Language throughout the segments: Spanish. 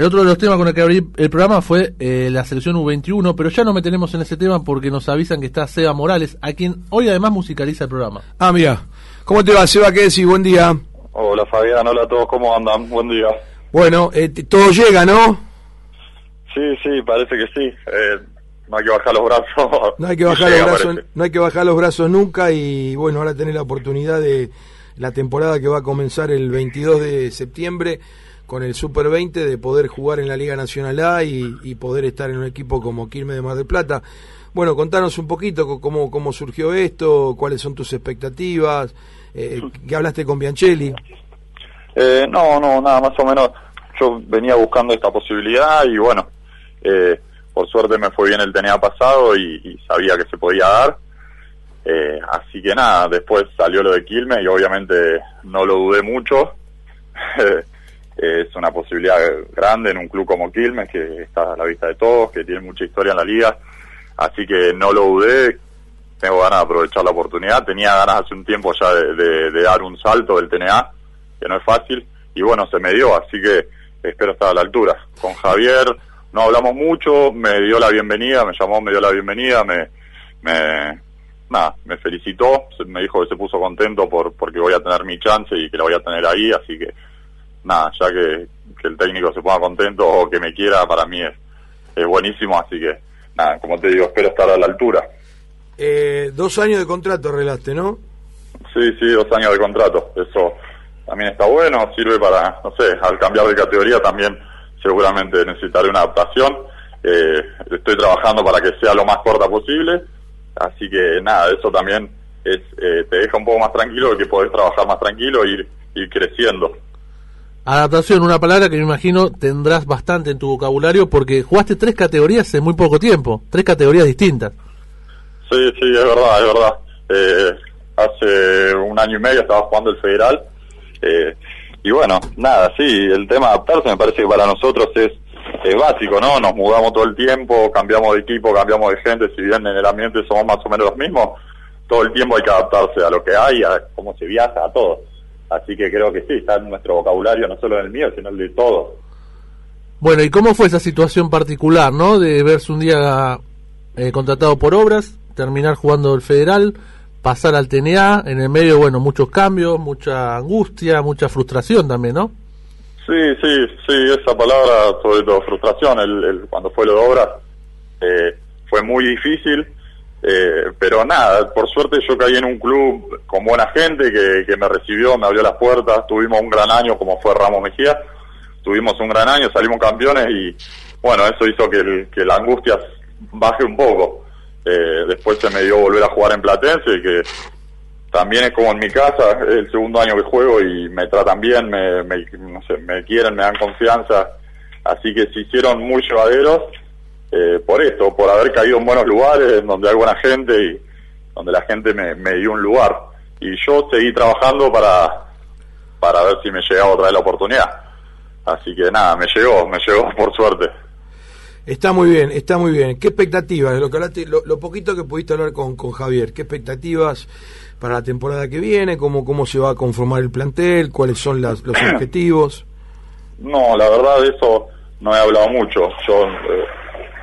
El otro de los temas con el que abrí el programa fue eh, la selección U21, pero ya no me tenemos en ese tema porque nos avisan que está Seba Morales, a quien hoy además musicaliza el programa. Ah, mira. ¿Cómo te va, Seba? ¿Qué decís? Buen día. Hola Fabián, hola a todos, ¿cómo andan? Buen día. Bueno, eh, todo llega, ¿no? Sí, sí, parece que sí. Eh, no hay que bajar los brazos. No hay que bajar los brazos, no hay que bajar los brazos nunca y bueno, ahora tenés la oportunidad de la temporada que va a comenzar el 22 de septiembre con el Super 20 de poder jugar en la Liga Nacional A y, poder estar en un equipo como Quilmes de Mar del Plata. Bueno, contanos un poquito cómo, cómo surgió esto, cuáles son tus expectativas, eh, ¿qué hablaste con Bianchelli? Eh, no, no, nada, más o menos yo venía buscando esta posibilidad y bueno, eh, por suerte me fue bien el TNA pasado y, sabía que se podía dar. Eh, así que nada, después salió lo de Quilmes y obviamente no lo dudé mucho. es una posibilidad grande en un club como Quilmes, que está a la vista de todos, que tiene mucha historia en la liga. Así que no lo dudé, tengo ganas de aprovechar la oportunidad. Tenía ganas hace un tiempo ya de, de dar un salto del TNA, que no es fácil, y bueno, se me dio, así que espero estar a la altura. Con Javier no hablamos mucho, me dio la bienvenida, me llamó, me dio la bienvenida, me, me, nada, me felicitó, me dijo que se puso contento por porque voy a tener mi chance y que la voy a tener ahí, así que nada, ya que, el técnico se ponga contento o que me quiera, para mí es, es buenísimo, así que nada, como te digo, espero estar a la altura. Eh, dos años de contrato arreglaste, ¿no? Sí, sí, dos años de contrato, eso también está bueno, sirve para, no sé, al cambiar de categoría también seguramente necesitaré una adaptación. Eh, estoy trabajando para que sea lo más corta posible, así que nada, eso también es, eh, te deja un poco más tranquilo, que podés trabajar más tranquilo e ir, ir creciendo. Adaptación, una palabra que me imagino tendrás bastante en tu vocabulario porque jugaste tres categorías en muy poco tiempo, tres categorías distintas. Sí, sí, es verdad, es verdad. Eh, hace un año y medio estaba jugando el federal eh, y bueno, nada, sí, el tema de adaptarse me parece que para nosotros es, básico, ¿no? Nos mudamos todo el tiempo, cambiamos de equipo, cambiamos de gente, si bien en el ambiente somos más o menos los mismos, todo el tiempo hay que adaptarse a lo que hay, a cómo se viaja, a todo. Así que creo que sí, está en nuestro vocabulario, no solo en el mío, sino en el de todos. Bueno, ¿y cómo fue esa situación particular, no? De verse un día eh, contratado por obras, terminar jugando el federal, pasar al TNA, en el medio, bueno, muchos cambios, mucha angustia, mucha frustración también, ¿no? Sí, sí, sí, esa palabra, sobre todo frustración, el, cuando fue lo de obras, eh, fue muy difícil, eh, pero nada, por suerte yo caí en un club con buena gente que, que me recibió, me abrió las puertas, tuvimos un gran año como fue Ramos Mejía, tuvimos un gran año, salimos campeones y bueno, eso hizo que, que la angustia baje un poco. Eh, después se me dio volver a jugar en Platense, que también es como en mi casa, es el segundo año que juego y me tratan bien, me, me quieren, me dan confianza, así que se hicieron muy llevaderos eh, por esto, por haber caído en buenos lugares, donde hay buena gente y donde la gente me, me dio un lugar. Y yo seguí trabajando para, para ver si me llegaba otra vez la oportunidad. Así que nada, me llegó, me llegó por suerte. Está muy bien, está muy bien. ¿Qué expectativas? Lo, que lo, poquito que pudiste hablar con, con Javier, ¿qué expectativas para la temporada que viene? ¿Cómo, ¿Cómo se va a conformar el plantel? ¿Cuáles son las, los objetivos? No, la verdad de eso no he hablado mucho. Yo, eh,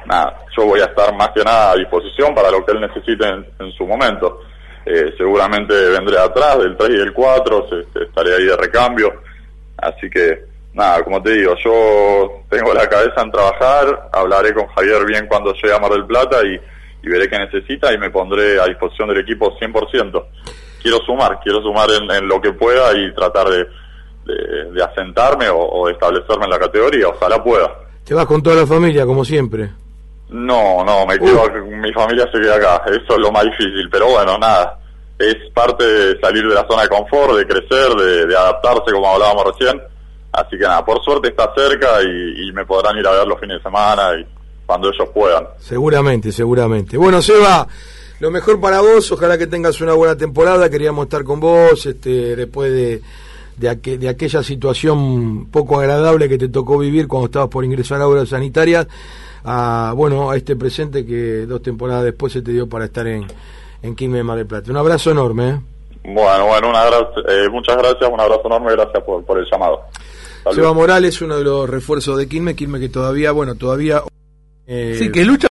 nada, yo voy a estar más que nada a disposición para lo que él necesite en, su momento. Eh, seguramente vendré atrás del 3 y del 4, estaré ahí de recambio. Así que nada, como te digo, yo tengo la cabeza en trabajar, hablaré con Javier bien cuando llegue a Mar del Plata y, veré qué necesita y me pondré a disposición del equipo 100%. Quiero sumar, quiero sumar en, lo que pueda y tratar de, de, asentarme o, establecerme en la categoría, ojalá pueda. ¿Te vas con toda la familia, como siempre? No, no, me quedo, mi familia se queda acá, eso es lo más difícil, pero bueno, nada, es parte de salir de la zona de confort, de crecer, de adaptarse como hablábamos recién Así que nada, por suerte está cerca y, me podrán ir a ver los fines de semana y cuando ellos puedan. Seguramente, seguramente. Bueno, Seba, lo mejor para vos, ojalá que tengas una buena temporada, queríamos estar con vos este, después de, de, aquella situación poco agradable que te tocó vivir cuando estabas por ingresar a obras sanitarias, a, bueno, a este presente que dos temporadas después se te dio para estar en, en Quilmes Mar del Plata. Un abrazo enorme. ¿eh? Bueno, bueno, un abrazo, eh, muchas gracias, un abrazo enorme, gracias por, por el llamado. Seba Morales, uno de los refuerzos de Quilmes, Quilmes que todavía, bueno, todavía... Eh, sí, que lucha